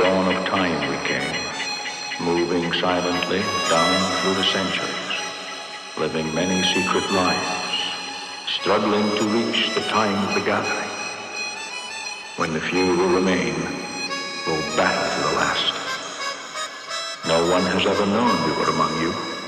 dawn of time we came, moving silently down through the centuries, living many secret lives, struggling to reach the time of the gathering. When the few will remain, will battle to the last. No one has ever known we were among you.